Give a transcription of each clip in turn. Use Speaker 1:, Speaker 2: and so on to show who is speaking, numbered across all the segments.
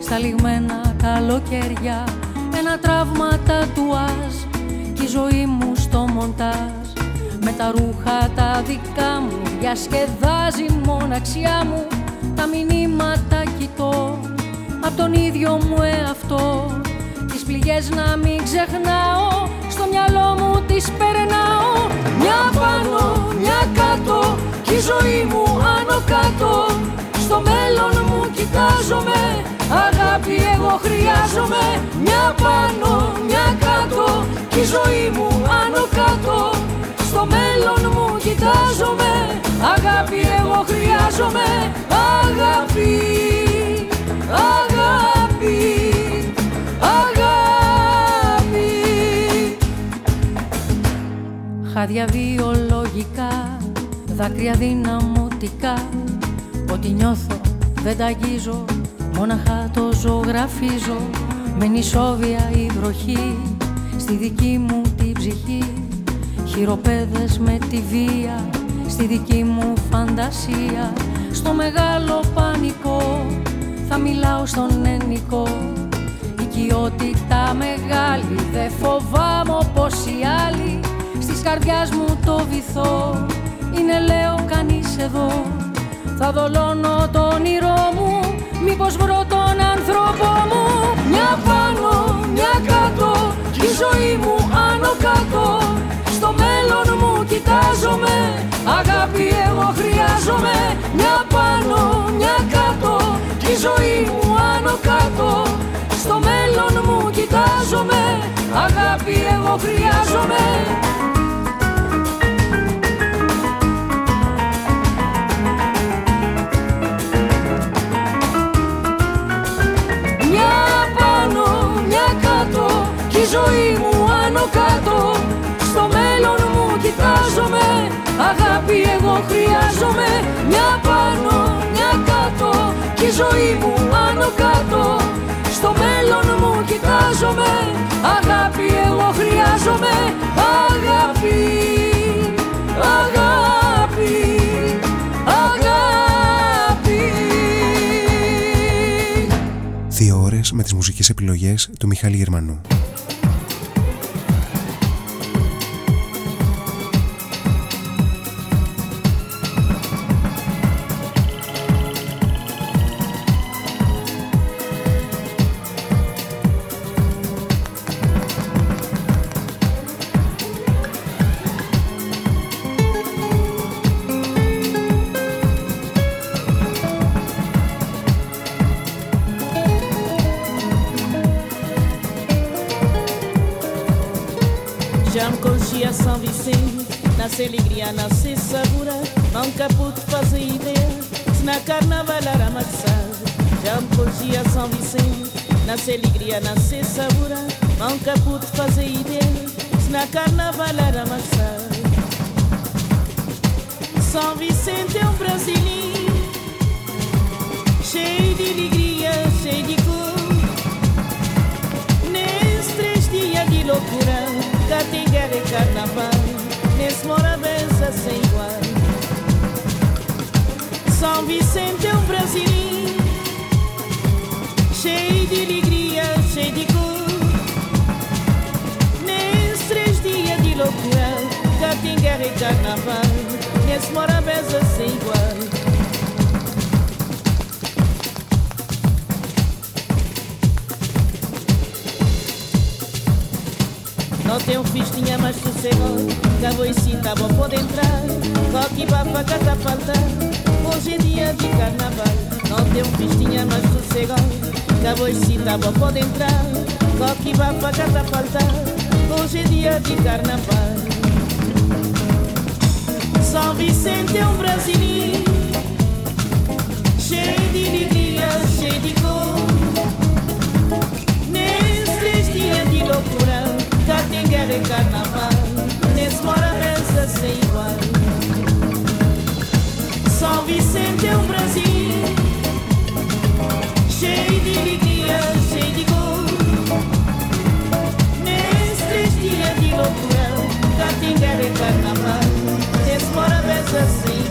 Speaker 1: στα λιγμένα καλοκαίρια. Ένα τραύμα τατουάζ κι η ζωή μου στο μοντάζ. Με τα ρούχα τα δικά μου διασκεδάζει η μοναξιά μου. Τα μηνύματα κοιτώ από τον ίδιο μου εαυτό. Τις πληγές να μην ξεχνάω στο μυαλό μου τις περνάω. Μια πάνω, μια κάτω κι η ζωή μου άνω κάτω στο μέλλον μου κοιτάζομαι. Αγάπη εγώ χρειάζομαι. Μια πάνω, μια κάτω. Κι η ζωή μου άνω κάτω. Στο μέλλον μου κοιτάζομαι. Αγάπη εγώ χρειάζομαι. Αγάπη, αγάπη, αγάπη. Χάδια βιολογικά, δάκρυα δυναμωτικά. Ό,τι νιώθω δεν τα αγγίζω, μόναχα το ζωγραφίζω. Με νησόβια η βροχή στη δική μου την ψυχή. Χειροπέδες με τη βία στη δική μου φαντασία. Στο μεγάλο πανικό θα μιλάω στον ενικό οικειότητα μεγάλη δε φοβάμαι όπως οι άλλοι. Στις καρδιάς μου το βυθό είναι λέω κανείς εδώ θα δολώνω το όνειρό μου μήπως βρω τον άνθρωπο μου. Μια πάνω, μια κάτω η ζωή μου άνω κάτω. Στο μέλλον μου κοιτάζομαι αγάπη εγώ χρειάζομαι. Μια πάνω, μια κάτω η ζωή μου άνω κάτω. Στο μέλλον μου κοιτάζομαι αγάπη εγώ χρειάζομαι Αγάπη εγώ χρειάζομαι. Μια πάνω, μια κάτω Κι η ζωή μου άνω κάτω. Στο μέλλον μου κοιτάζομαι. Αγάπη εγώ χρειάζομαι. Αγάπη, αγάπη, αγάπη.
Speaker 2: Δύο ώρες με τις μουσικές επιλογές του Μιχάλη Γερμανού.
Speaker 3: Nasce alegria, nasce sabor, nunca pude fazer ideia, se na carnaval era maçã. São Vicente é um brasileiro, cheio de alegria, cheio de cor. Nesses três dias de loucura, cá guerra e carnaval, nesse mora benção sem igual. São Vicente é um brasileiro, cheio de alegria Hoje é dia de carnaval. Não tem um festinha mais sossegado Caboicita, vó pode entrar. Coque vá pra casa faltar Hoje é dia de carnaval. São Vicente é um brasileiro. Cheio de alegria, cheio de cor. Nesses três dias de loucura Cá tem guerra e carnaval. Nesse mora mesa sem igual. São Vicente é um brasileiro
Speaker 4: assim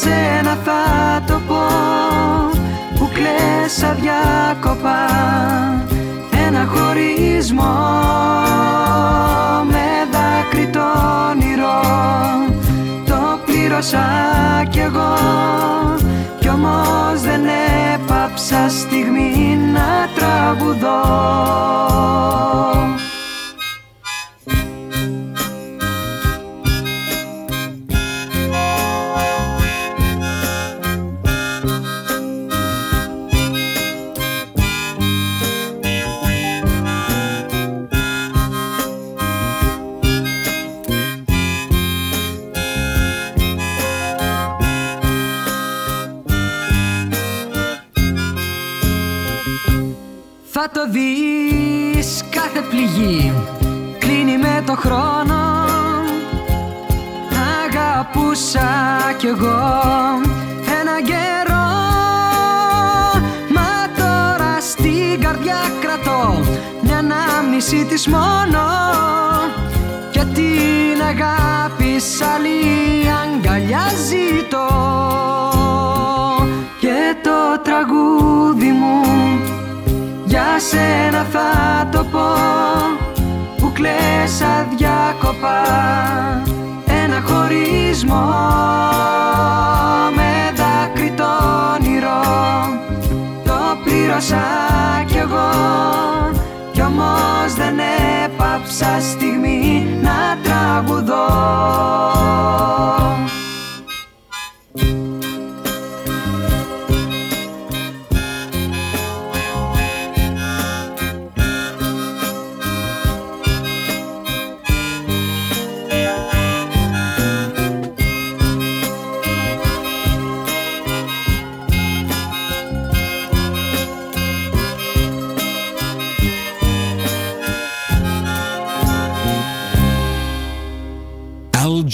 Speaker 4: σένα θα το πω που κλαις αδιάκοπα ένα χωρισμό με δάκρυ το όνειρο το πλήρωσα κι εγώ κι όμως δεν έπαψα στιγμή να τραγουδώ Θα το δεις κάθε πληγή. Κλείνει με το χρόνο. Αγαπούσα κι εγώ ένα καιρό. Μα τώρα στην καρδιά κρατώ Μια ανάμνηση της μόνο. Και την αγάπη σ' άλλη αγκαλιά ζητώ. Και το τραγούδι μου για σένα θα το πω που κλαις αδιάκοπα ένα χωρισμό με δάκρυ το όνειρο το πλήρωσα κι εγώ κι όμως δεν έπαψα στιγμή να τραγουδώ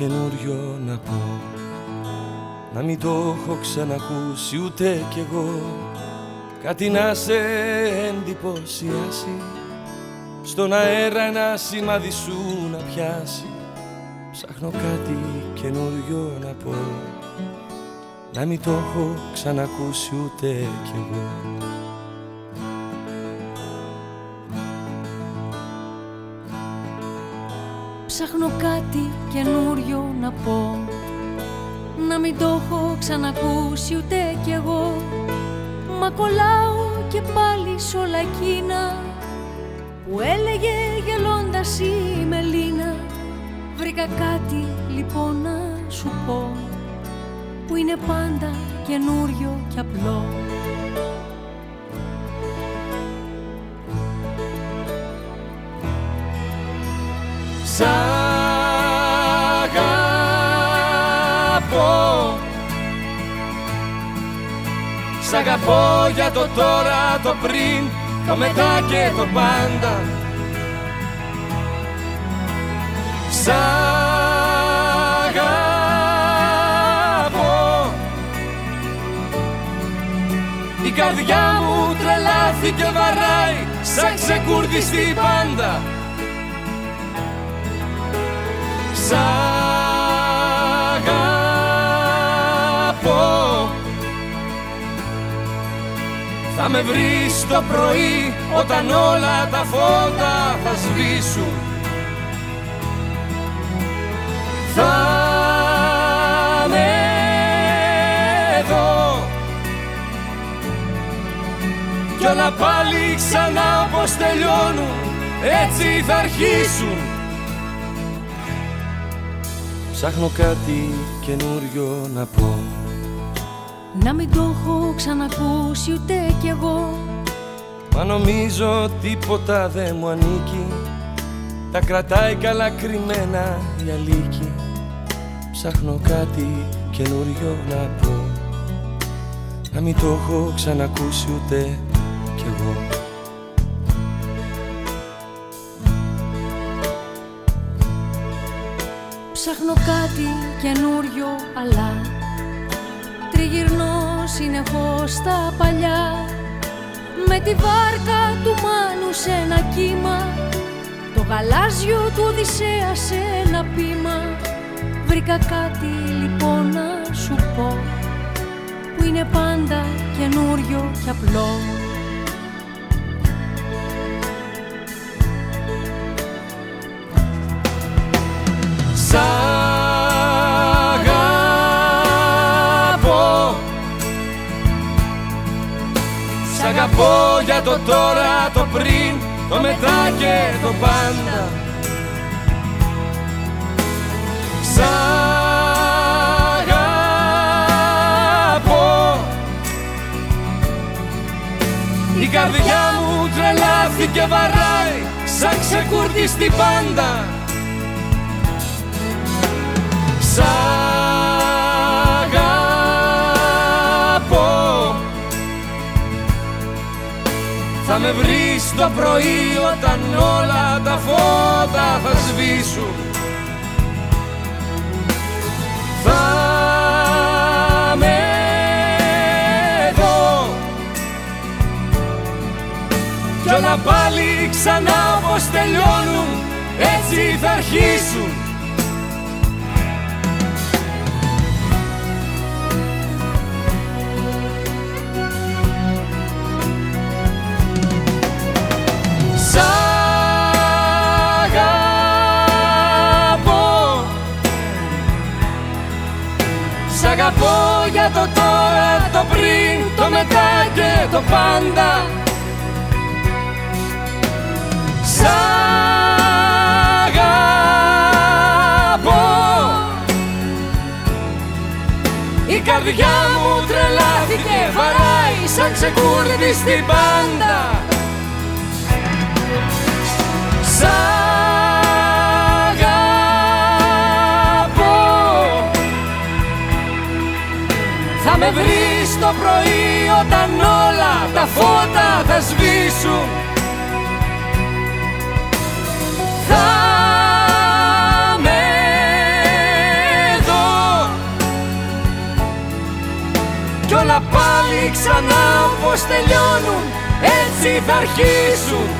Speaker 5: Καινούριο να πω. Να μην το έχω ξανακούσει ούτε κι εγώ. Κάτι να σε εντυπωσιάσει. Στον αέρα ένα σημάδι σου να πιάσει. Ψάχνω κάτι καινούριο να πω. Να μην το έχω ξανακούσει ούτε κι εγώ
Speaker 1: ξανακούσει ούτε κι εγώ. Μα κολλάω και πάλι σ' όλα εκείνα Που έλεγε γελώντας η Μελίνα. Βρήκα κάτι λοιπόν να σου πω Που είναι πάντα καινούριο και απλό.
Speaker 5: Σ' αγαπώ Σ' αγαπώ για το τώρα, το πριν, το μετά και το πάντα. Σ' αγαπώ. Η καρδιά μου τρελάθηκε βαράει σαν ξεκουρδιστή πάντα. Σ' αγαπώ Θα με βρεις το πρωί όταν όλα τα φώτα θα σβήσουν. Θα με δω. Κι όλα πάλι ξανά όπως τελειώνουν έτσι θα αρχίσουν. Ψάχνω κάτι καινούριο να πω
Speaker 1: Να μην το έχω ξανακούσει ούτε κι εγώ.
Speaker 5: Μα νομίζω τίποτα δεν μου ανήκει. Τα κρατάει καλά κρυμμένα η αλήκη. Ψάχνω κάτι καινούριο να πω. Να μην το έχω ξανακούσει ούτε κι εγώ.
Speaker 1: Ψάχνω κάτι καινούριο αλλά Τριγυρνώ συνεχώς στα παλιά. Με τη βάρκα του Μάνου σε ένα κύμα Το γαλάζιο του Οδυσσέα σε ένα πείμα. Βρήκα κάτι λοιπόν να σου πω Που είναι πάντα καινούριο και απλό.
Speaker 5: Σ' πω για το τώρα, το πριν, το μετά και το πάντα. Σ' Η καρδιά μου τρελάθηκε
Speaker 6: βαράει σαν ξεκουρδιστεί πάντα. Σ' Θα με βρεις το πρωί όταν όλα τα φώτα θα σβήσουν. Θα με εδώ Κι όλα πάλι ξανά πως τελειώνουν έτσι θα αρχίσουν. αγαπώ. Σ' αγαπώ για το τώρα, το πριν, το μετά και το πάντα. Σ' αγαπώ. Η καρδιά μου τρελάθηκε, βαράει σαν ξεκούρδι στην πάντα. με βρεις το πρωί όταν όλα τα φώτα θα σβήσουν. Θα με εδώ Κι όλα πάλι ξανά πως τελειώνουν έτσι θα αρχίσουν.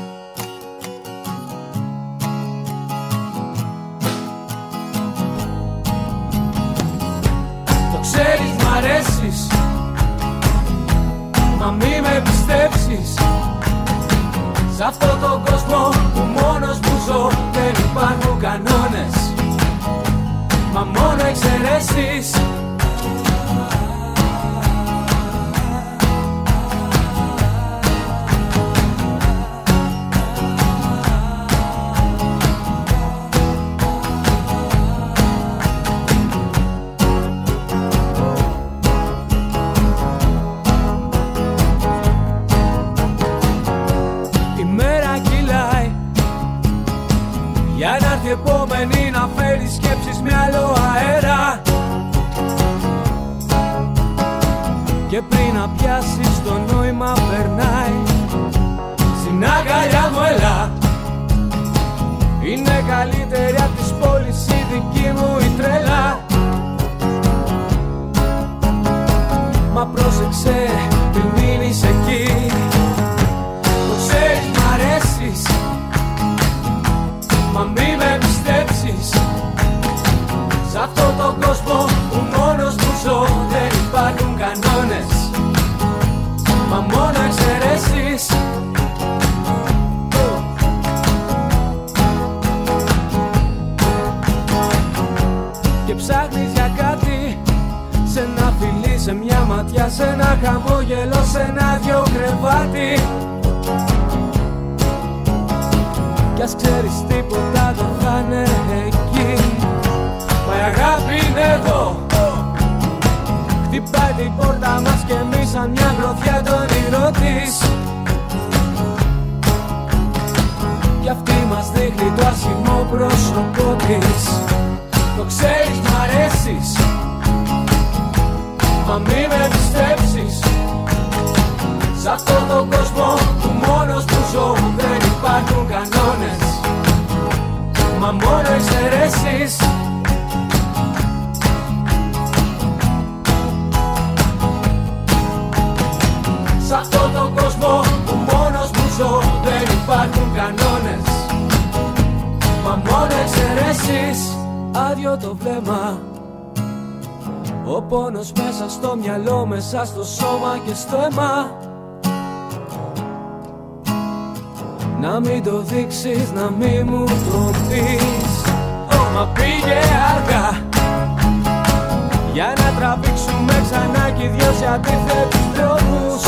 Speaker 7: Θα πήξουμε ξανά και οι δυο σε αντίθετους δρόμους.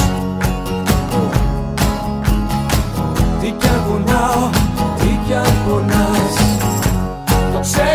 Speaker 7: Τι κι αν κουνάω, τι κι αν κουνάς Το
Speaker 8: ξέρω.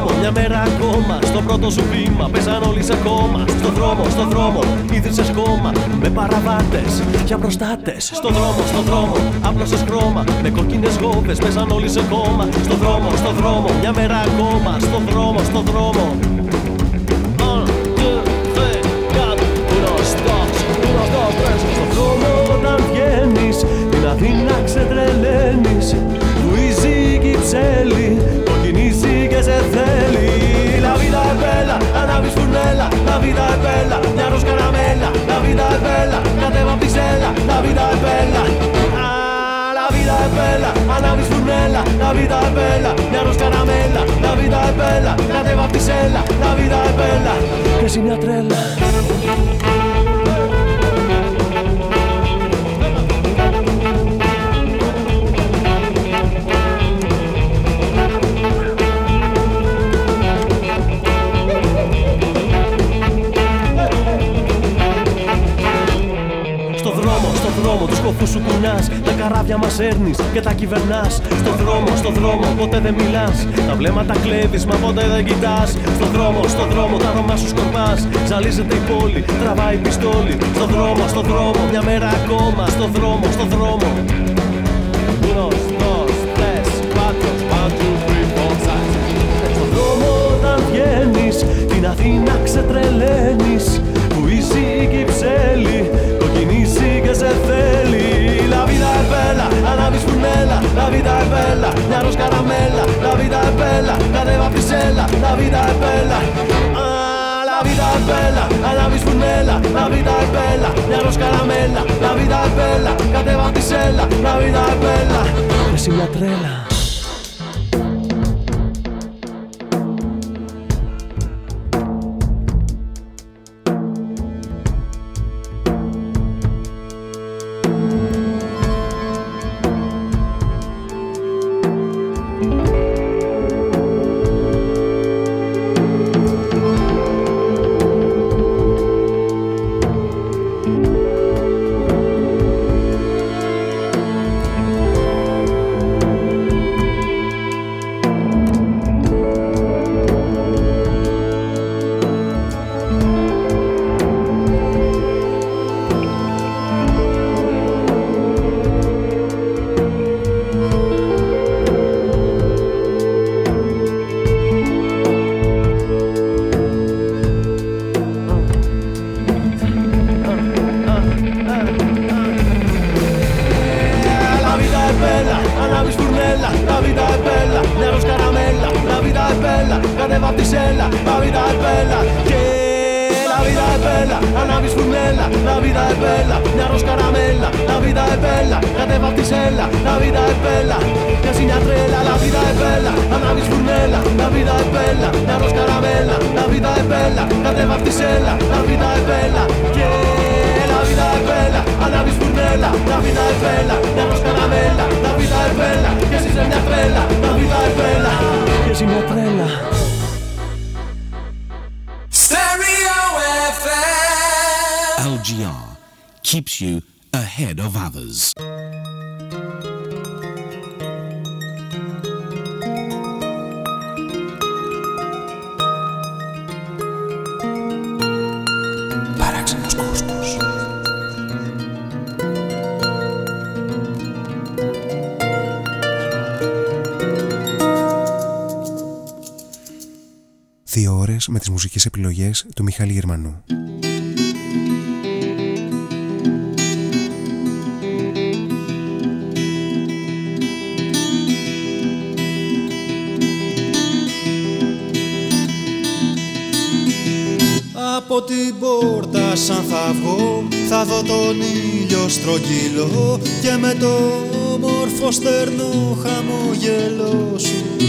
Speaker 8: Δρόμο, στο δρόμο, μια μέρα ακόμα. Στο πρώτο σου βήμα, παίζαν όλοι σε κόμμα. Στο δρόμο, στο δρόμο, ίδρυσες κόμμα. Με παραβάτες για προστάτε. Στο δρόμο, στο δρόμο, άπλωσες χρώμα. Με κοκκίνε γόβες, παίζαν όλοι σε κόμμα. Στο δρόμο, στο δρόμο, μια μέρα ακόμα. Στο δρόμο, στο δρόμο. Un, deux, tres, quatre. Uno, dos, uno, dos, tres. Στο δρόμο όταν βγαίνεις Την Αθήνα ξετρελαίνεις Λουίζι Κυψέλη Κοκκινίζει και σε θέλει La vida es bella, ανάβεις φουρνέλα La vida es bella, μια ροζ καραμέλα La vida es bella, κατέβα απ' τη σέλα La vida es bella. Ah, La vida es bella, ανάβεις φουρνέλα La vida es bella, μια ροζ καραμέλα La vida es bella, κατέβα απ' τη σέλα La vida es bella, και εσύ μια τρέλα δρόμο, του σκοφού σου κουνά. Τα καράβια μας έρνεις και τα κυβερνάς. Στο δρόμο, στο δρόμο, ποτέ δεν μιλάς. Τα βλέμματα κλέβεις, μα ποτέ δεν κοιτάς. Στο δρόμο, στο δρόμο, τα αρώμα σου σκορπάς. Ζαλίζεται η πόλη, τραβάει πιστόλι. Στο δρόμο, στο δρόμο, μια μέρα ακόμα. Στο δρόμο, στο δρόμο. Unos, dos, tres, cuatro, one, two, three, four, five. Στο δρόμο όταν βγαίνεις Την Αθήνα ξετρελαίνεις Που είσαι η Κυψέλη Κοκκινίζει και σε θέλει La vida es bella, ανάβεις φουρνέλα La vida es bella, μια ροζ καραμέλα La vida es bella, κατέβα απ' τη σέλα La vida es bella Ah, La vida es bella, ανάβεις φουρνέλα La vida es bella, μια ροζ καραμέλα La vida es bella, κατέβα απ' τη σέλα La vida es bella Εσύ μια τρέλα
Speaker 9: Stereo FM.
Speaker 10: LGR keeps you ahead of others.
Speaker 2: Ώρες με τις μουσικές επιλογές του Μιχάλη Γερμανού.
Speaker 10: Από την πόρτα σαν θα βγω θα δω τον ήλιο στρογγυλό και με το όμορφο στερνό χαμογελό σου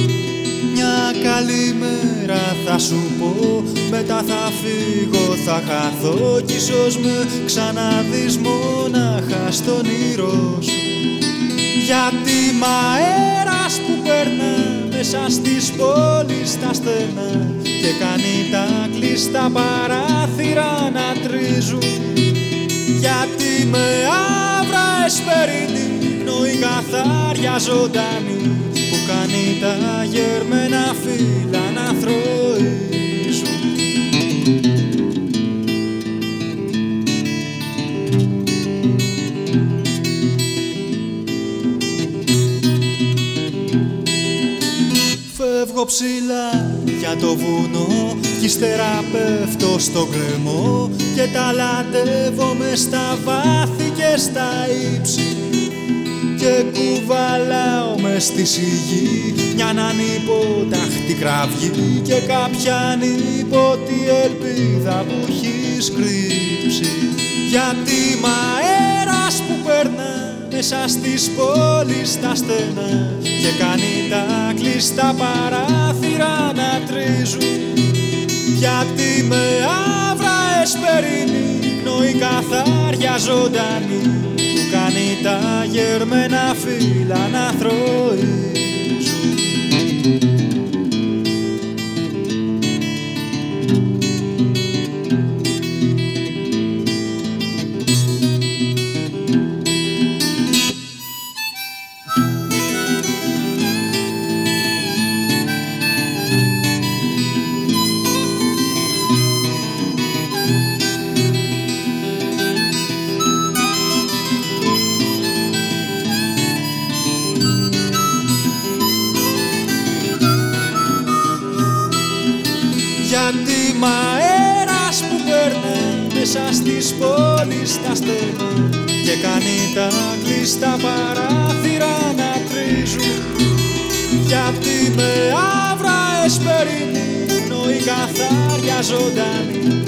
Speaker 10: μια καλή μέρα θα σου πω. Μετά θα φύγω θα χαθώ κι ίσως με ξαναδείς μόναχα στον ήρω σου. Γιατί μ' αέρας που περνά μέσα στις πόλεις τα στενά και κάνει τα κλειστά παράθυρα να τρίζουν. Γιατί με άβρας εσπερινή η καθάρια ζωντανή που κάνει τα γερμένα φύλλα να θροίζουν Φεύγω ψηλά για το βουνό κι ύστερα πέφτω στο κρεμό και ταλαντεύομαι στα βάθη και στα ύψη. και κουβαλάω με στη σιγή. Μια ανυποταχτή κραυγή και κάποια ανίποτη ελπίδα που έχει κρύψει γιατί μ' αέρας που περνά μέσα στις πόλεις τα στενά και κάνει τα κλειστά παράθυρα να τρίζουν. Γιατί με άβρας εσπερινή πνοή καθάρια ζωντανή. που κάνει τα γερμένα φύλλα να θροίζουν καθάρια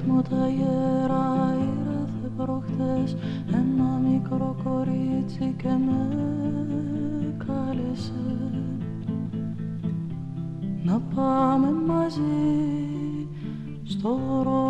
Speaker 10: σταθμό τα
Speaker 11: γερά ήρθε προχτές ένα μικρό κορίτσι και με κάλεσε. Να πάμε μαζί στο ρόλο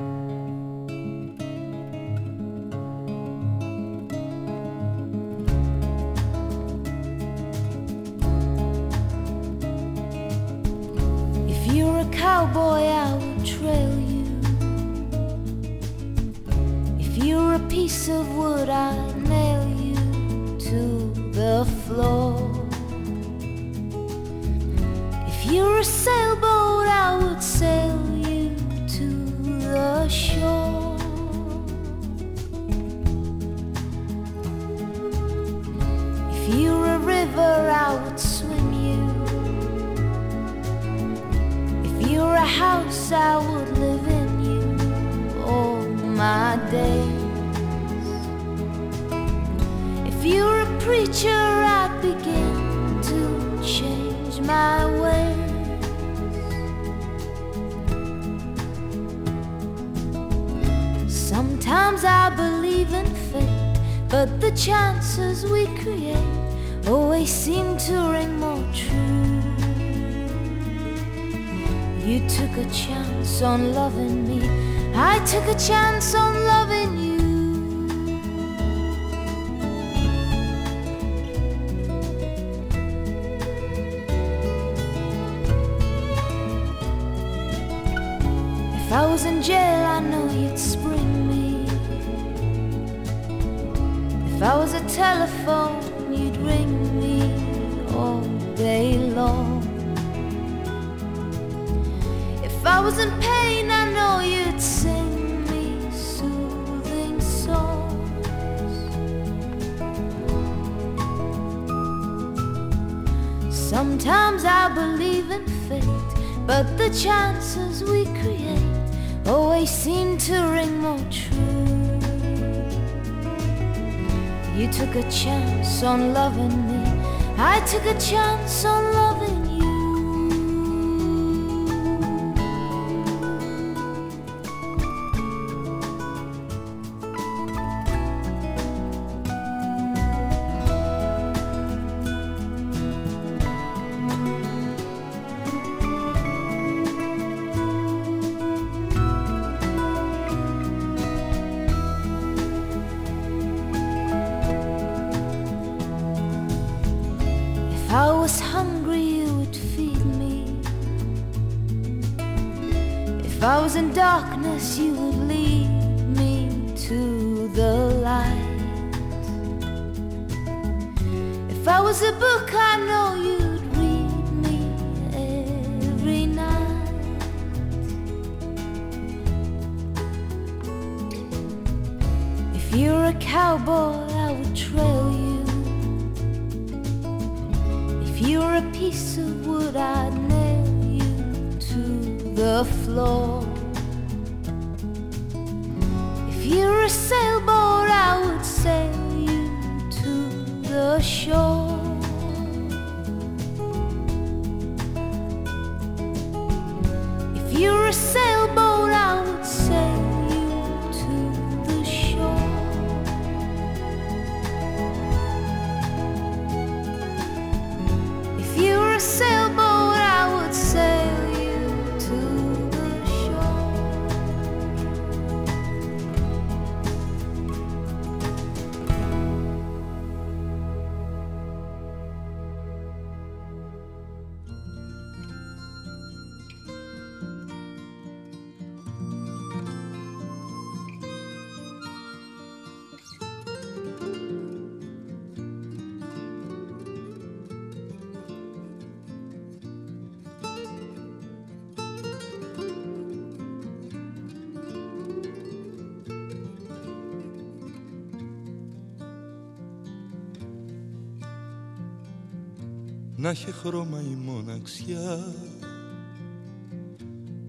Speaker 12: Έχει χρώμα η μοναξιά.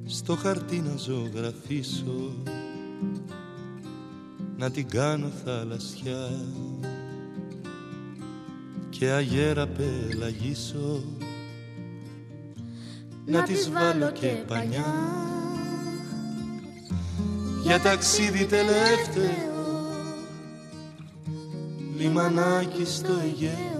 Speaker 12: Στο χαρτί να ζωγραφίσω να την κάνω θαλασσιά. Και αγέρα πελαγίσω να, να της βάλω και πανιά. Για ταξίδι τελευταίο λιμανάκι στο Αιγαίο.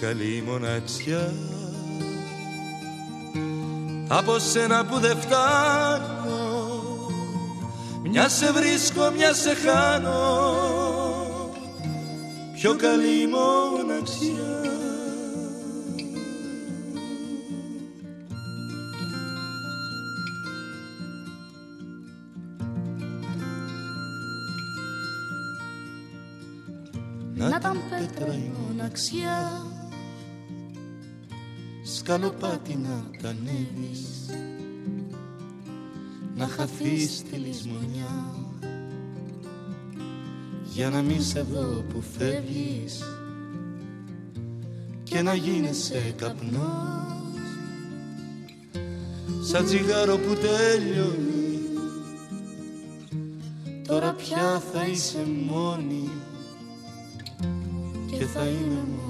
Speaker 12: καλή μοναξιά. Από σένα που δεν φτάνω μια σε βρίσκω, μια σε χάνω. Πιο καλή μοναξιά.
Speaker 13: Να ήταν πέτρα η μοναξιά
Speaker 12: σκαλοπάτι να τα ανέβεις. Να χαθείς στη λησμονιά. Για να μην σε δω που φεύγεις. Και να γίνεσαι καπνός. Σαν τσιγάρο που τελειώνει. Τώρα πια θα είσαι μόνη. Και θα είμαι μόνη.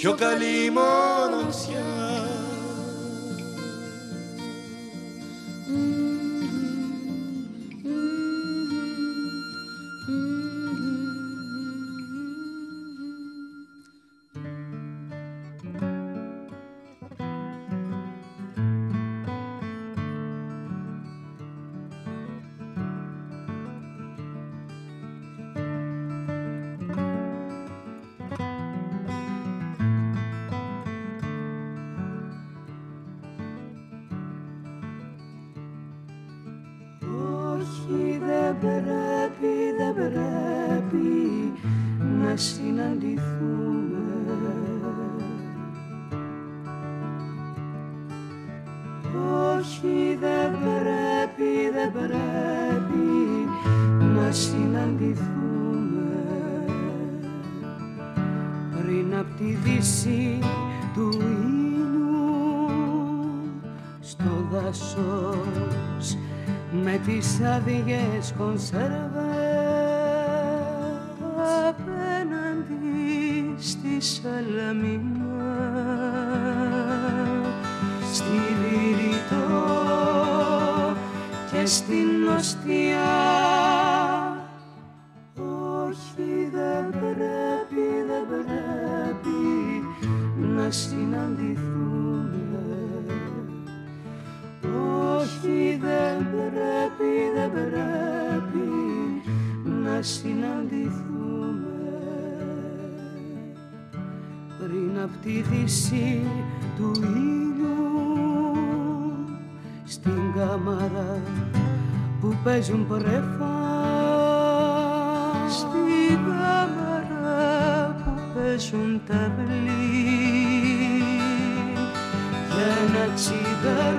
Speaker 12: πιο καλή
Speaker 14: πρέπει, δεν πρέπει να συναντηθούμε. Όχι δεν πρέπει, δεν πρέπει να συναντηθούμε. Πριν απ' τη δύση του ήλιου στο δάσος με τις άδειες κονσέρβες τη δύση του ήλιου στην κάμαρα που παίζουν πρέφα. Στην κάμαρα που παίζουν τα για ένα τσιγαρό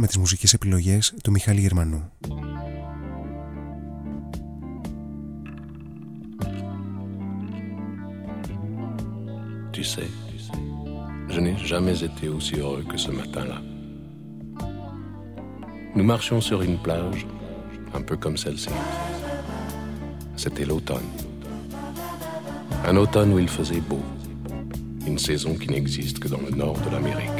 Speaker 15: με τις μουσικές επιλογές του Μιχάλη Γερμανού.
Speaker 16: Tu sais, je n'ai jamais été aussi heureux que ce matin-là. Nous marchions sur une plage, un peu comme celle-ci. C'était l'automne. Un automne où il faisait beau. Une saison qui n'existe que dans le nord de l'Amérique.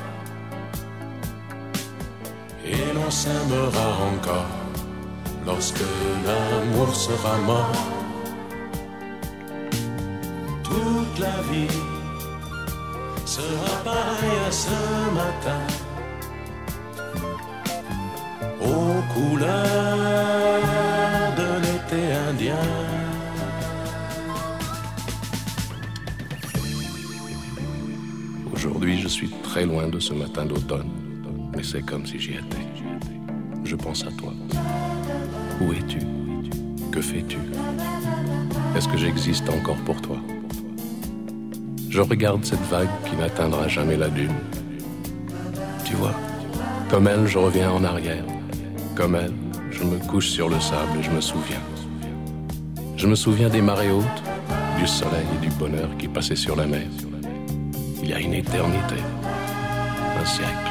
Speaker 16: Et l'on s'aimera encore lorsque l'amour sera mort. Toute la vie sera pareille à ce matin aux couleurs de l'été indien. Aujourd'hui, je suis très loin de ce matin d'automne, c'est comme si j'y étais. Je pense à toi. Où es-tu? Que fais-tu? Est-ce que j'existe encore pour toi? Je regarde cette vague qui n'atteindra jamais la dune. Tu vois, comme elle, je reviens en arrière. Comme elle, je me couche sur le sable et je me souviens. Je me souviens des marées hautes, du soleil et du bonheur qui passaient sur la mer. Il y a une éternité, un siècle,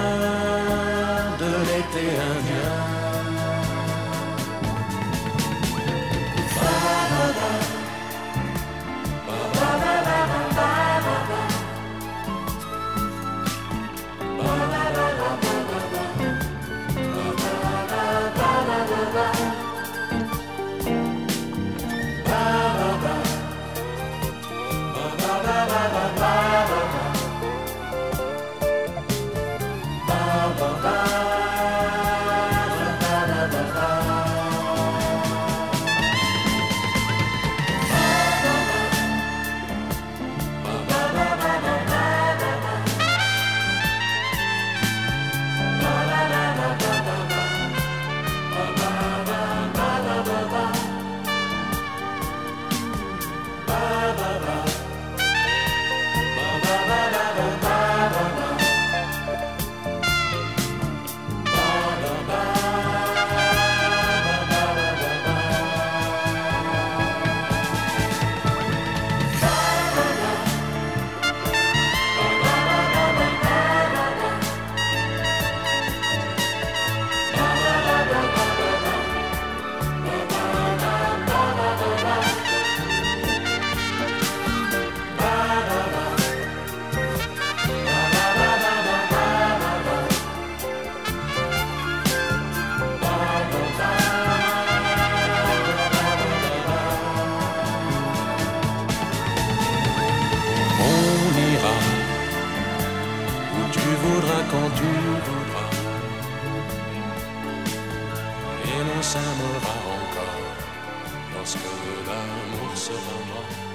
Speaker 11: seront morts.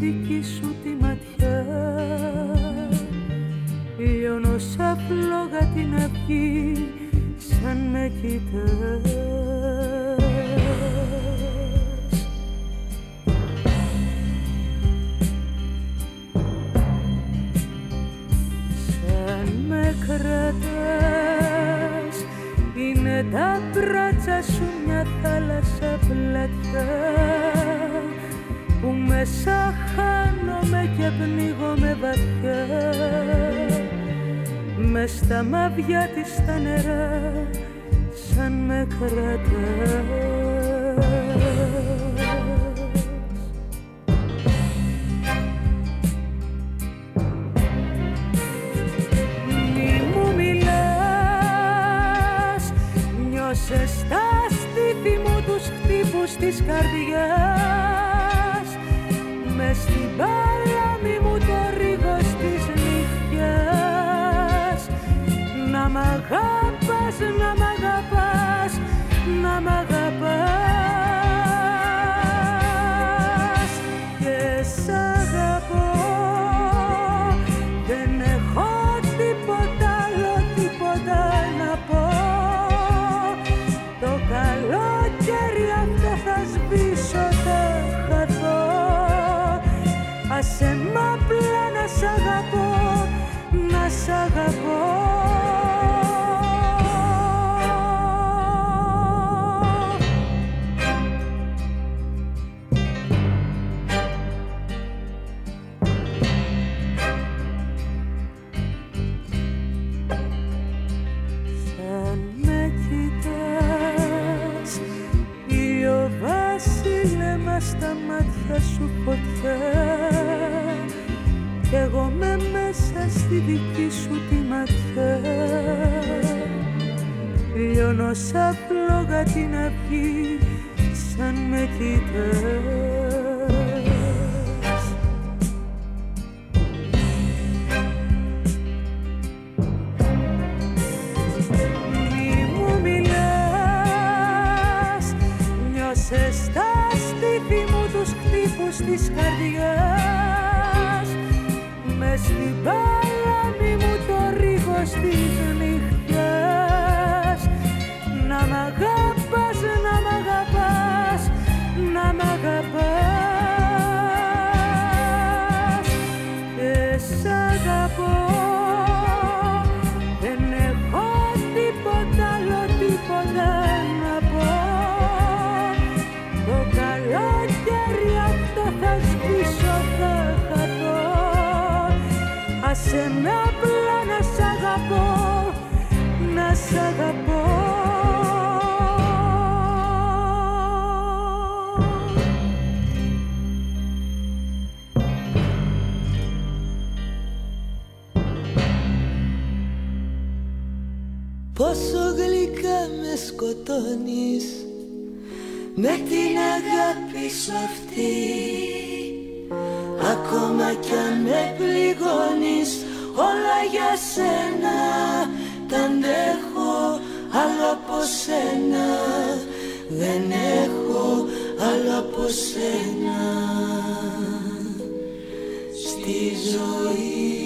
Speaker 11: Μέσα στη
Speaker 16: Πόσο γλυκά με σκοτώνεις με την αγάπη σου αυτή. Ακόμα κι αν με πληγώνεις όλα για σένα τα αντέχω άλλο από σένα Δεν έχω αλλά από σένα. Στη ζωή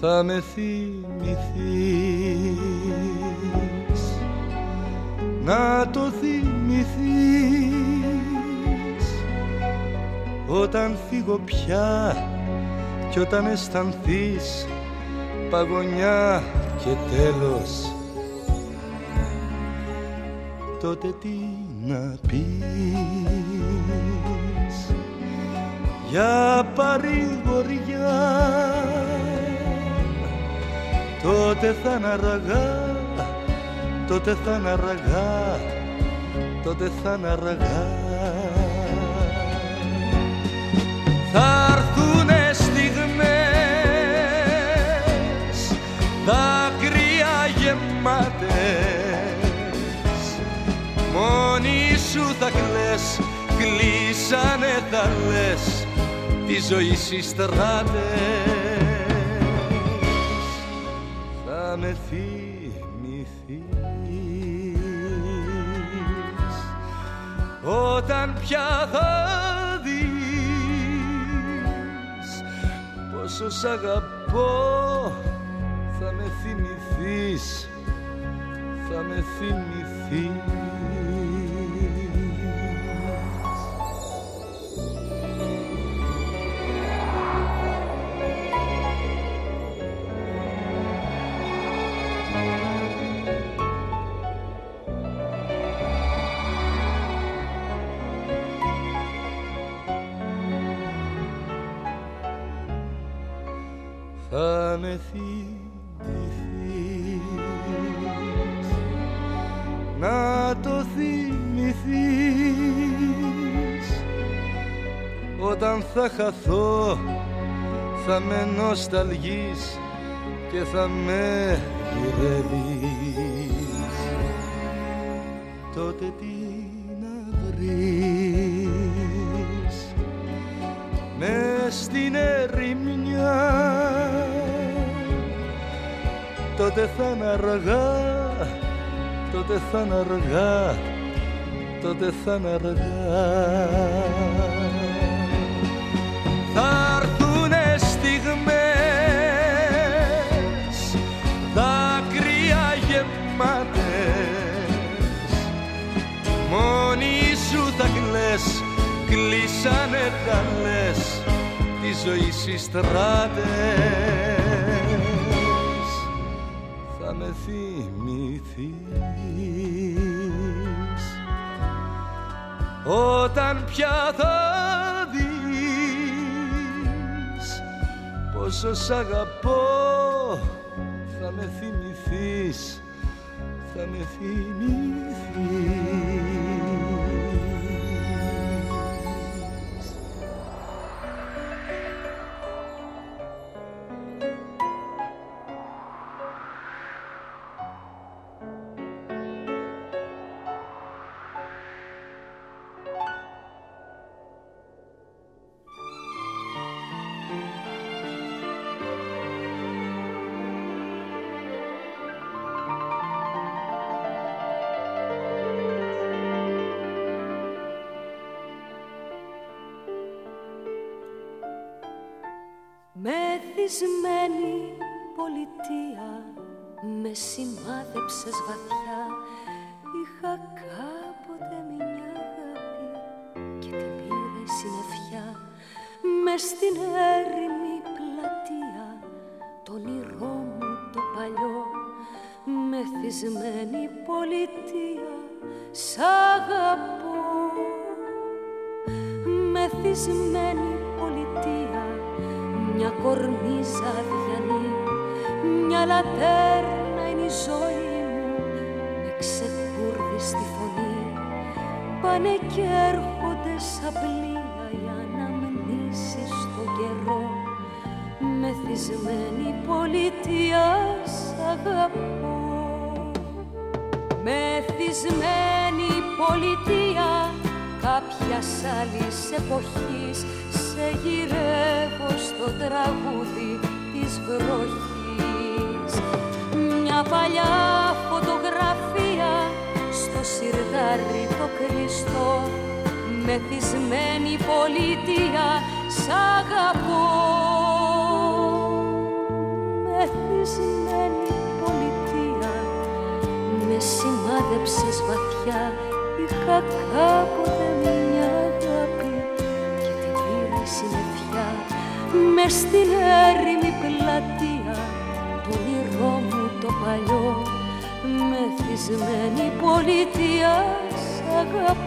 Speaker 12: θα με θυμηθείς. Να το θυμηθείς. Όταν φύγω πια κι όταν αισθανθείς παγωνιά και τέλος τότε τι να πεις. Για παρηγοριά τότε θα είναι αργά, τότε θα είναι αργά, τότε θα είναι αργά. Θα έρθουνε στιγμές, δάκρυα γεμάτες, μόνη σου θα κλαις, κλείσανε θα λες, τη ζωή στράτες. Με θυμηθείς όταν πια θα δεις πόσο σ' αγαπώ θα με θυμηθείς θα με θυμηθείς θα χαθώ. Θα με νοσταλγείς και θα με γυρεύεις. Τότε τι να βρεις. Μες στην ερημιά τότε θα είναι αργά, τότε θα είναι αργά, τότε θα είναι αργά. Κλείσανε τα λες, τη ζωή συστράτες με θυμηθείς. Όταν πια θα δεις πόσο σ' αγαπώ θα με θυμηθείς θα με θυμηθείς
Speaker 17: μεθυσμένη πολιτεία με σημάδεψες βαθιά. Είχα κάποτε μια αγάπη και την πήρε συννεφιά. Μες στην έρημη πλατεία το όνειρό μου το παλιό. Μεθυσμένη πολιτεία σ' αγαπώ. Μεθυσμένη μια κορμίζα διανύ, μια λατέρνα είναι η ζωή μου, με ξεκούρδει στη φωνή, πάνε και έρχονται σαν πλοία οι αναμνήσεις στο καιρό, μεθυσμένη πολιτεία σ' αγαπώ. Μεθυσμένη πολιτεία κάποια άλλης εποχής σε γυρεύω στο τραγούδι της βροχής. Μια παλιά φωτογραφία στο σιρτάρι το κρίστο μεθυσμένη πολιτεία σ' αγαπώ. Σβησμένη πολιτεία σ' αγαπώ.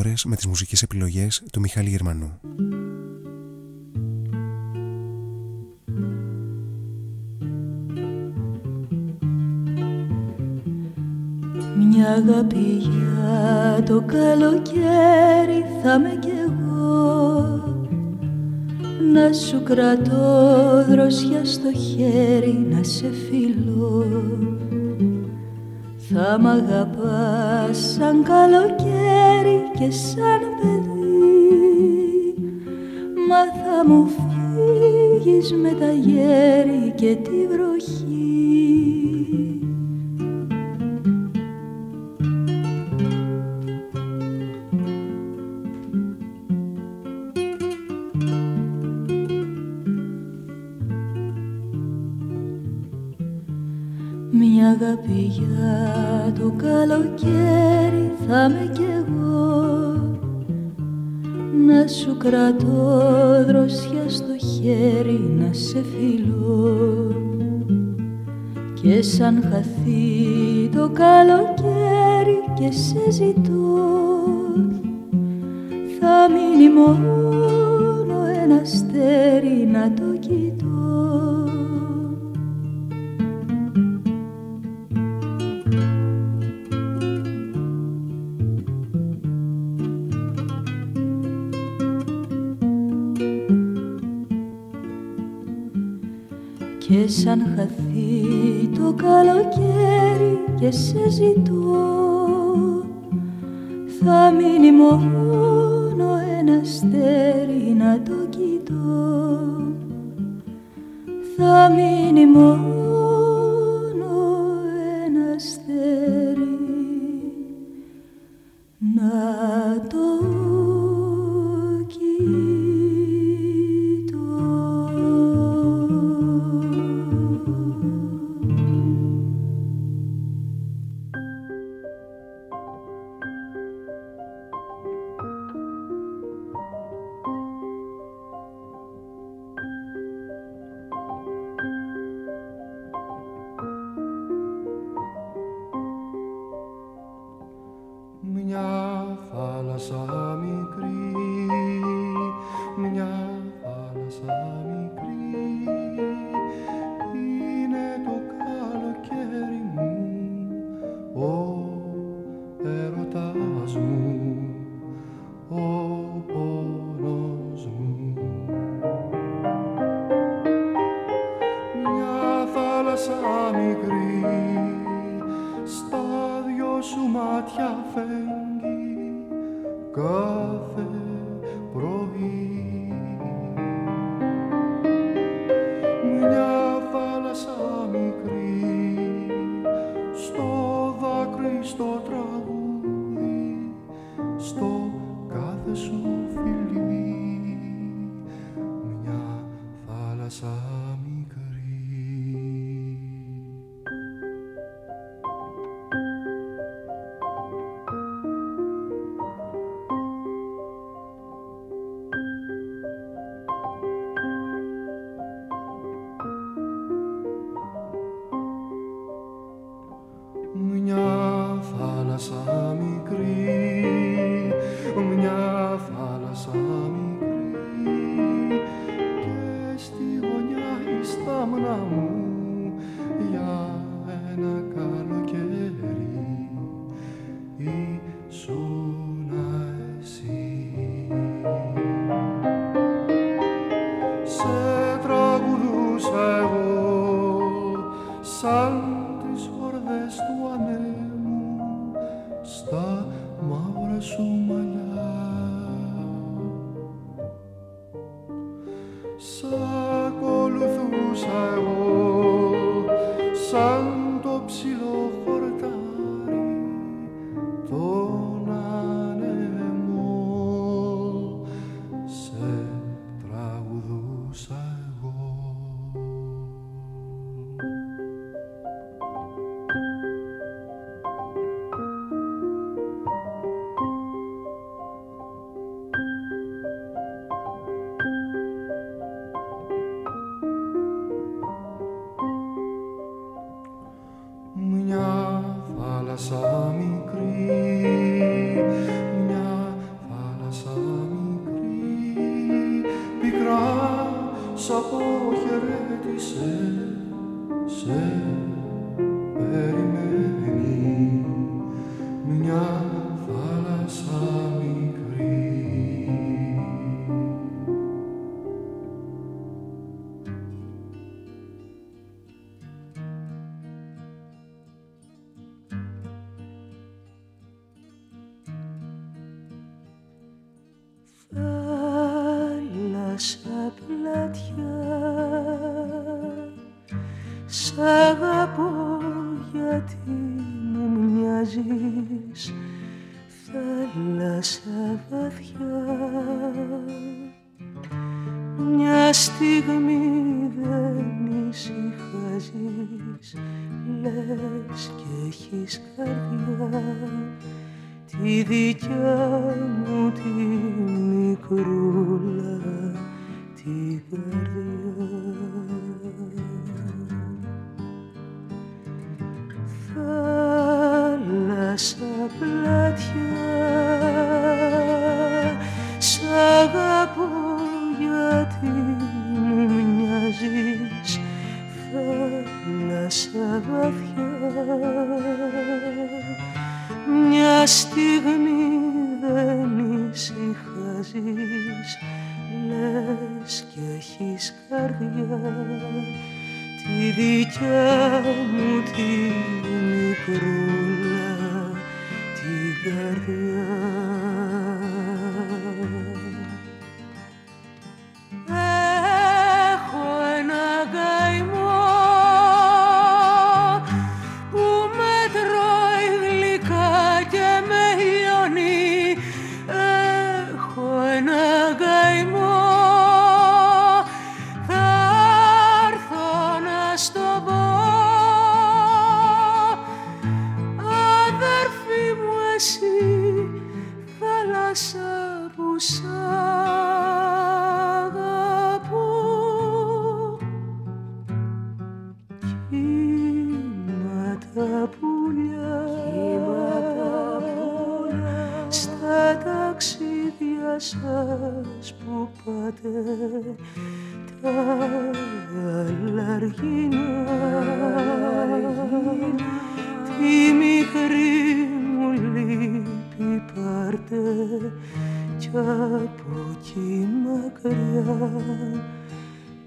Speaker 15: Ώρες με τις μουσικές επιλογές του Μιχάλη Γερμανού.
Speaker 11: Μια αγάπη για το καλοκαίρι θα με κι εγώ. Να σου κρατώ δροσιά στο χέρι να σε φιλώ. Θα μ' αγαπάς σαν καλοκαίρι και σαν παιδί. Μα θα μου φύγεις με τα γέρι και τη βροχή. Μια αγάπη για το καλοκαίρι θα με κι κρατώ δροσιά στο χέρι να σε φιλώ. Και σαν χαθεί το καλοκαίρι και σε ζητώ Θα μείνει μόνο ένα αστέρι να 树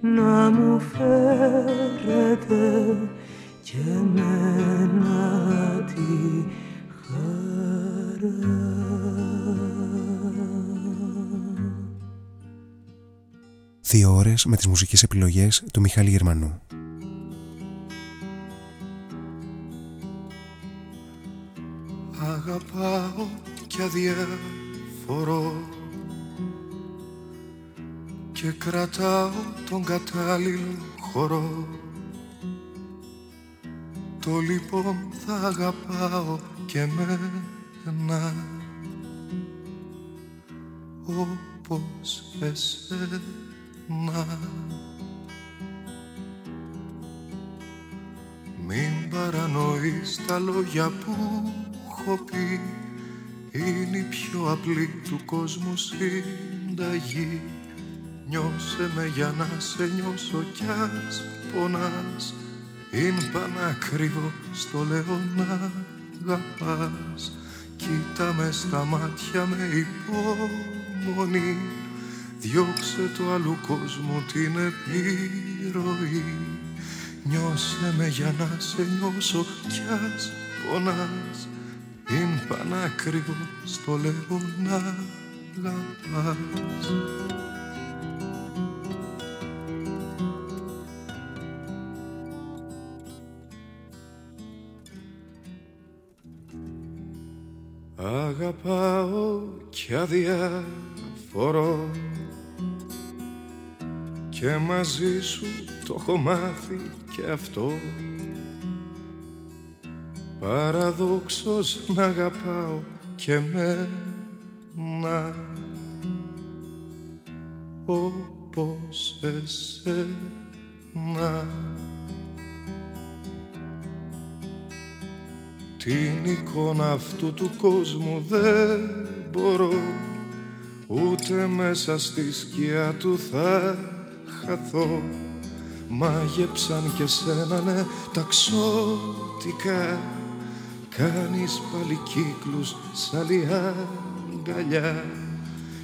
Speaker 11: να
Speaker 18: μου
Speaker 11: φέρετε και εμένα τη χαρά.
Speaker 15: Δύο ώρες με τις μουσικές επιλογές του Μιχάλη Γερμανού.
Speaker 6: Αγαπάω και αδιαφορώ και κρατάω τον κατάλληλο χώρο το λοιπόν θα αγαπάω και μένα όπως εσένα. Μην παρανοείς τα λόγια που έχω πει. Είναι η πιο απλή του κόσμου συνταγή Νιώσε με για να σε νιώσω κι ας πονάς. Είναι πανάκριβο στο λέω να αγαπάς. Κοίτα με στα μάτια με υπομονή. Διώξε το άλλου κόσμου την επιρροή. Νιώσε με για να σε νιώσω κι ας πονάς. Είναι πανάκριβο στο λέω να αγαπάς Αγαπάω κι αδιαφορώ και μαζί σου το έχω μάθει και αυτό. Παραδόξως να αγαπάω και μένα όπως εσένα Την εικόνα αυτού του κόσμου δεν μπορώ Ούτε μέσα στη σκιά του θα χαθώ. Μάγεψαν και σένα ναι ταξότικα Κάνεις πάλι κύκλους σ' άλλη αγκαλιά.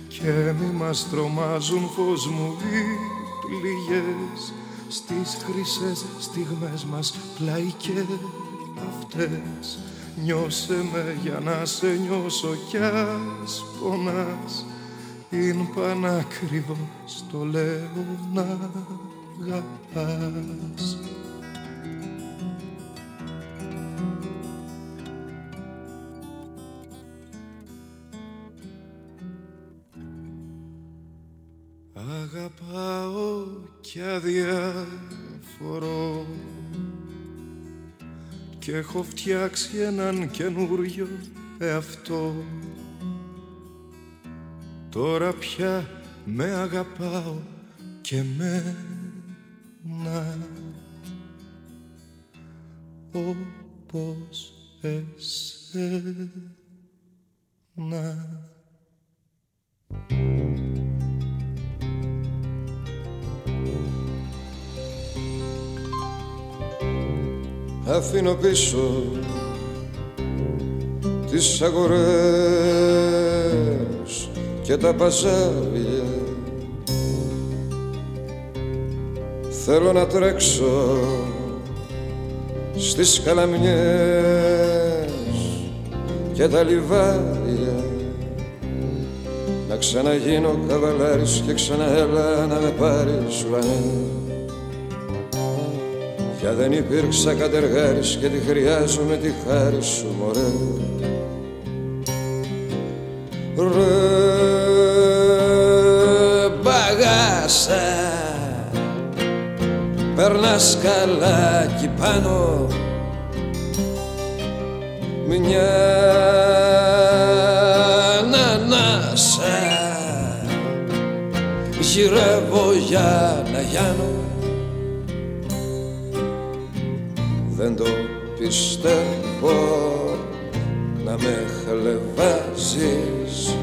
Speaker 6: Και μη μας τρομάζουν φως μου οι πληγές Στις χρυσές στιγμές μας πλάι και αυτές Νιώσε με για να σε νιώσω κι ας πονάς. Είναι πανακριβώς το λέω να αγαπάς. Αγαπάω κι αδιαφορώ και έχω φτιάξει έναν καινούριο εαυτό. Τώρα πια με αγαπάω και με να όπως εσένα
Speaker 19: αφήνω πίσω τις αγορές και τα παζάρια. Θέλω να τρέξω στις καλαμιές και τα λιβάρια. Να ξαναγίνω καβαλάρης και ξαναέλα να με πάρεις βανέ Πια δεν υπήρξα κατεργάρης και τη χρειάζομαι τη χάρη σου μωρέ. Ρε μπαγάσα Περνάς καλά κι πάνω. Μια ανάσα Γυρεύω για να γιάνω δεν το πιστεύω να με χλεβάζεις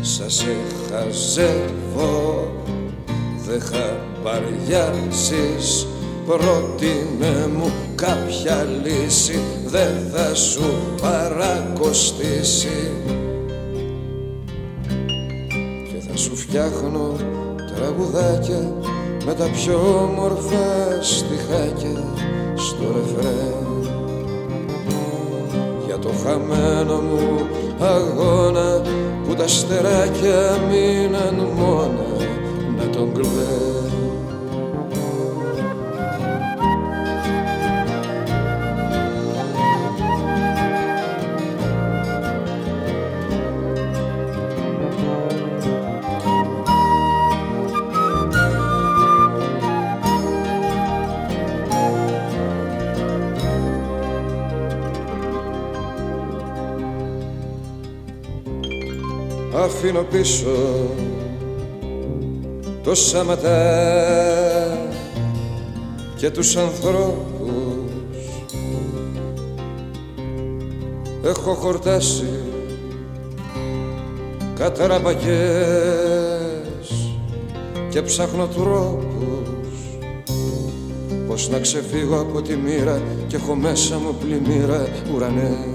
Speaker 19: Σας σε χαζεύω δεν χαμπαριάζεις Πρότεινε μου κάποια λύση δεν θα σου παρακοστήσει. Και θα σου φτιάχνω τραγουδάκια με τα πιο όμορφα στιχάκια στο ρεφρέν. Για το χαμένο μου αγώνα που τα στεράκια μείναν μόνα να τον κλαίν αφήνω πίσω το σαματά και τους ανθρώπους. Έχω χορτάσει καταραμπακές και ψάχνω τρόπους πως να ξεφύγω από τη μοίρα. Και έχω μέσα μου πλημμύρα ουρανές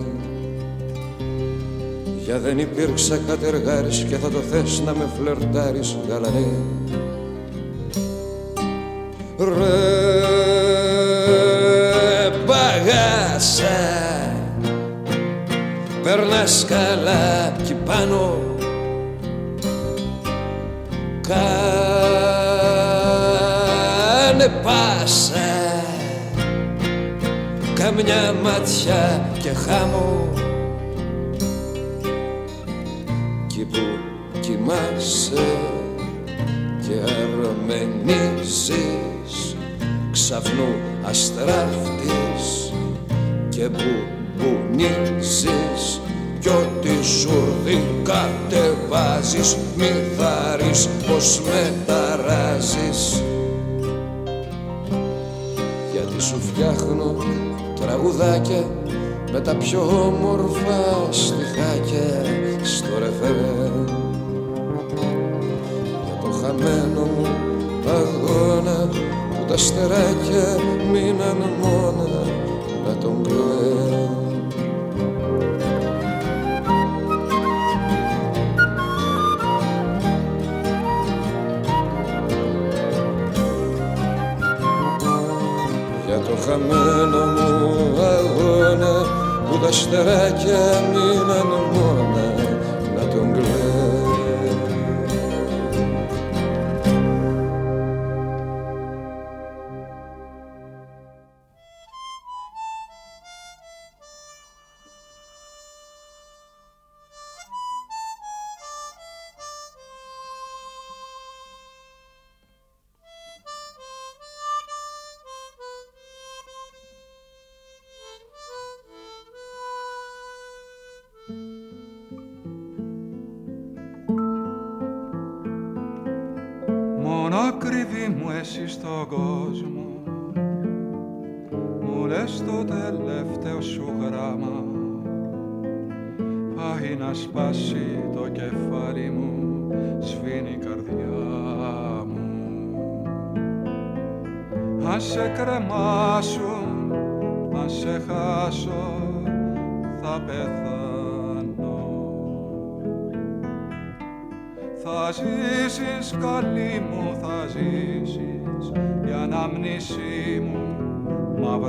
Speaker 19: για δεν υπήρξα κατεργάρης και θα το θες να με φλερτάρεις γαλανέ Ρε μπαγάσα Περνάς καλά κι πάνω. Κάνε πάσα Καμιά μάτια και χάμω κοιμάσαι και αρμενίζεις Ξαφνού αστράφτης και μπουμπουνίζεις κι ό,τι σου κατεβάζεις μη θαρείς πως μεταράζεις γιατί σου φτιάχνω τραγουδάκια με τα πιο όμορφα στιχάκια στο ρεφερέ για το χαμένο μου αγώνα που τα στεράκια μείναν μόνα να τον κλαίω Για το χαμένο μου αγώνα που τα στεράκια μείναν μόνα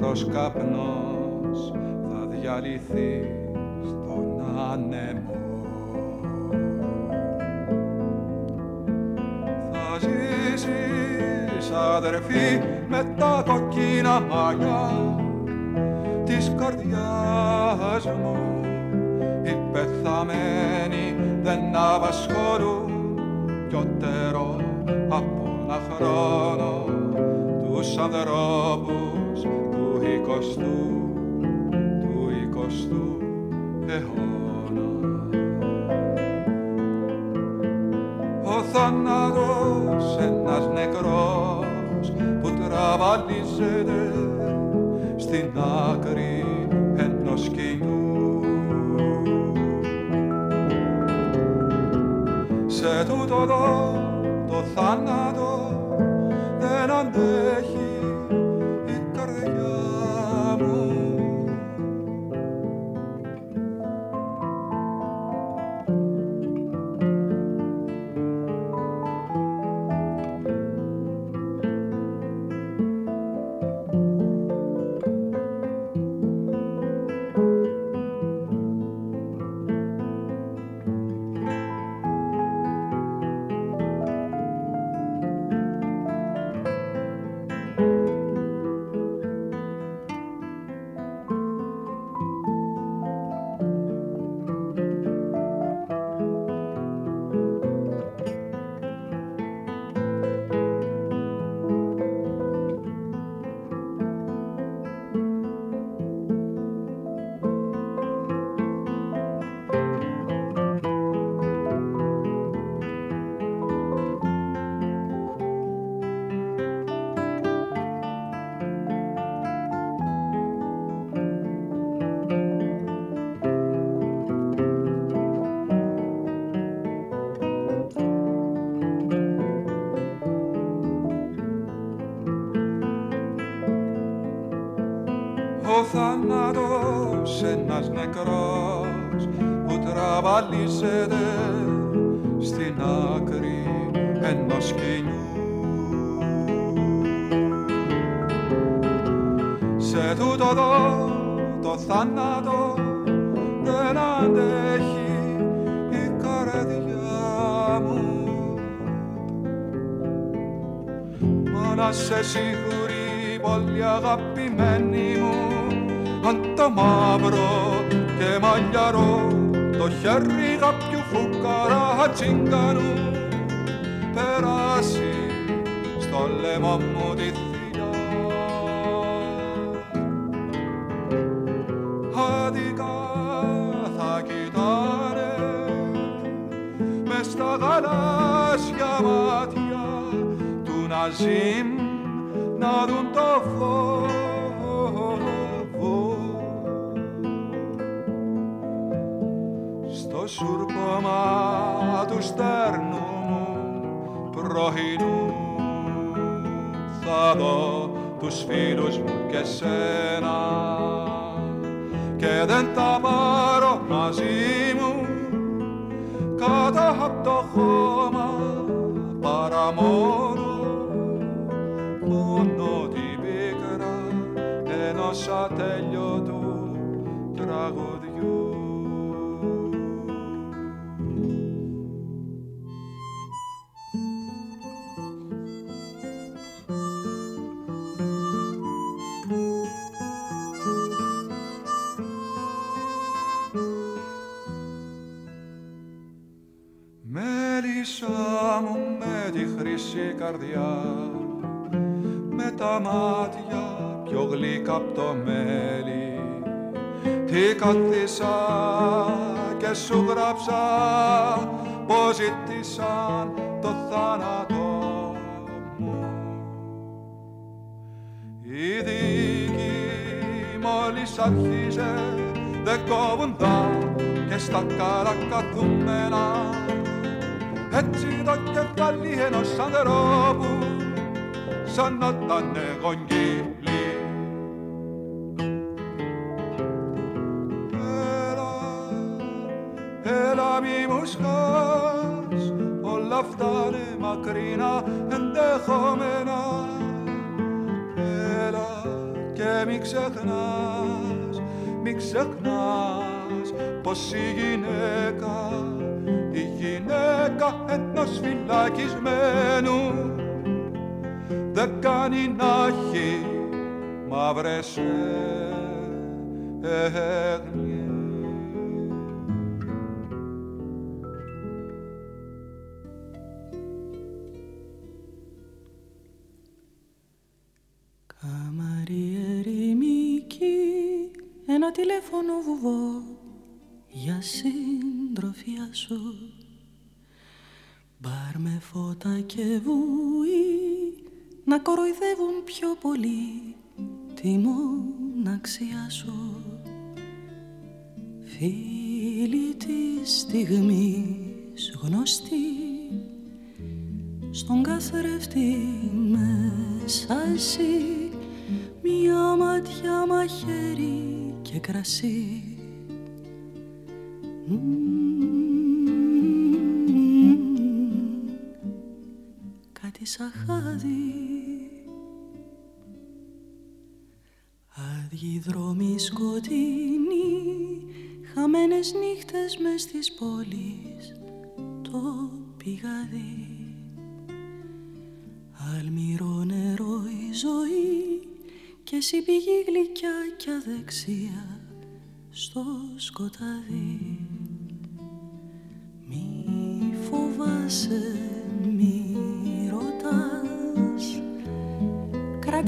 Speaker 20: μαύρος καπνός Θα διαλυθεί στον άνεμο. Θα ζήσεις αδερφή με τα κοκκίνα μαλλιά της καρδιάς μου. Οι πεθαμένοι δεν απασχολούν πιότερο από ένα χρόνο τους ανθρώπους του εικοστού, του εικοστού αιώνα. Ο θάνατος ένας νεκρός που τραβαλίζεται στην άκρη ενός σκηνού σε τούτο εδώ το θάνατο ένας νεκρός που τραβαλίζεται στην άκρη ενός σκηνιού. Σε τούτο εδώ το θάνατο δεν αντέχει η καρδιά μου Μα να σε σίγουρη πολύ αγαπημένη μου αν το μαύρο και μαλλιαρό το χέρι κάποιου φουκαρά τσιγκανού περάσει στο λαιμό μου τη θηλιά. Άδικα θα κοιτάνε μες στα γαλάζια μάτια του Ναζίμ να δουν το φόβο του στέρνου μου πρωινού τους φίλους μου και σένα. Και δεν τα πάρω μαζί μου κάτω από το χώμα παρά μόνο μόνο καρδιά. Με τα μάτια πιο γλυκά απ' το μέλι. Τι καθίσα και σου γράψα πως ζήτησαν το θάνατο μου. Η δίκη μόλις αρχίζε δεν κόβουν και στα καρακαθούμενα έτσι το κεφάλι ενός ανθρώπου σαν να ήταν γονγύλι. Έλα, έλα μη μου σκάς, όλα αυτά είναι μακρινά ενδεχόμενα. Έλα και μη ξεχνάς, μη ξεχνάς πως η γυναίκα η γυναίκα ενός φυλακισμένου δεν κάνει να έχει μαύρες έγνοιες.
Speaker 11: Καμαρή ερημική, ένα τηλέφωνο βουβό για συντροφιά σου Μπαρ με φώτα και βουή να κοροϊδεύουν πιο πολύ τη μοναξιά σου. Φίλοι της στιγμής γνωστή στον καθρέφτη μέσα εσύ. Μια ματιά μαχαίρι και κρασί σαν χάδι Άδειοι δρόμοι σκοτεινοί Χαμένες νύχτες μες στις πόλεις Το πηγαδί. Αλμυρό νερό η ζωή Και εσύ πηγή γλυκιά και αδεξία Στο σκοτάδι. Μη φοβάσαι,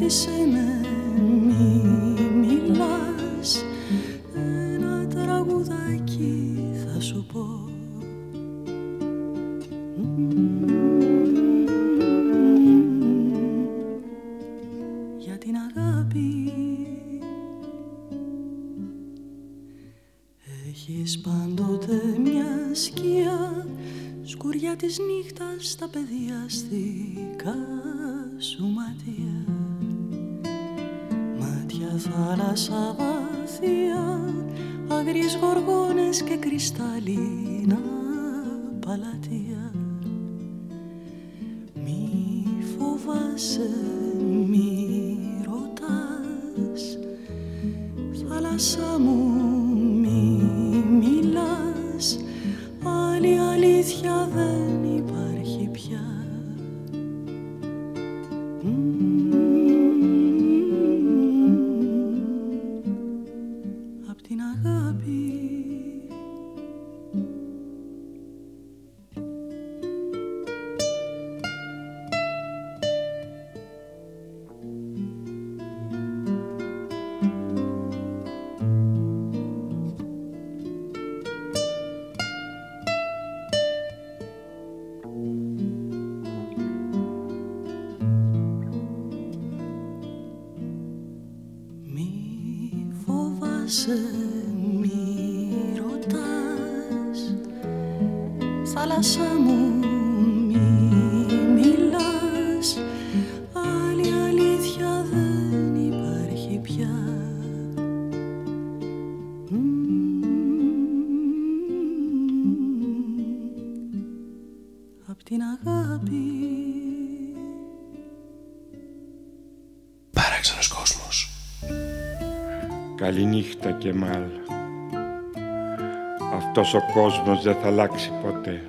Speaker 11: Κράτησέ με, και κρυσταλλίνα
Speaker 21: Καληνύχτα Κεμάλ. Αυτός ο κόσμος δεν θα αλλάξει ποτέ.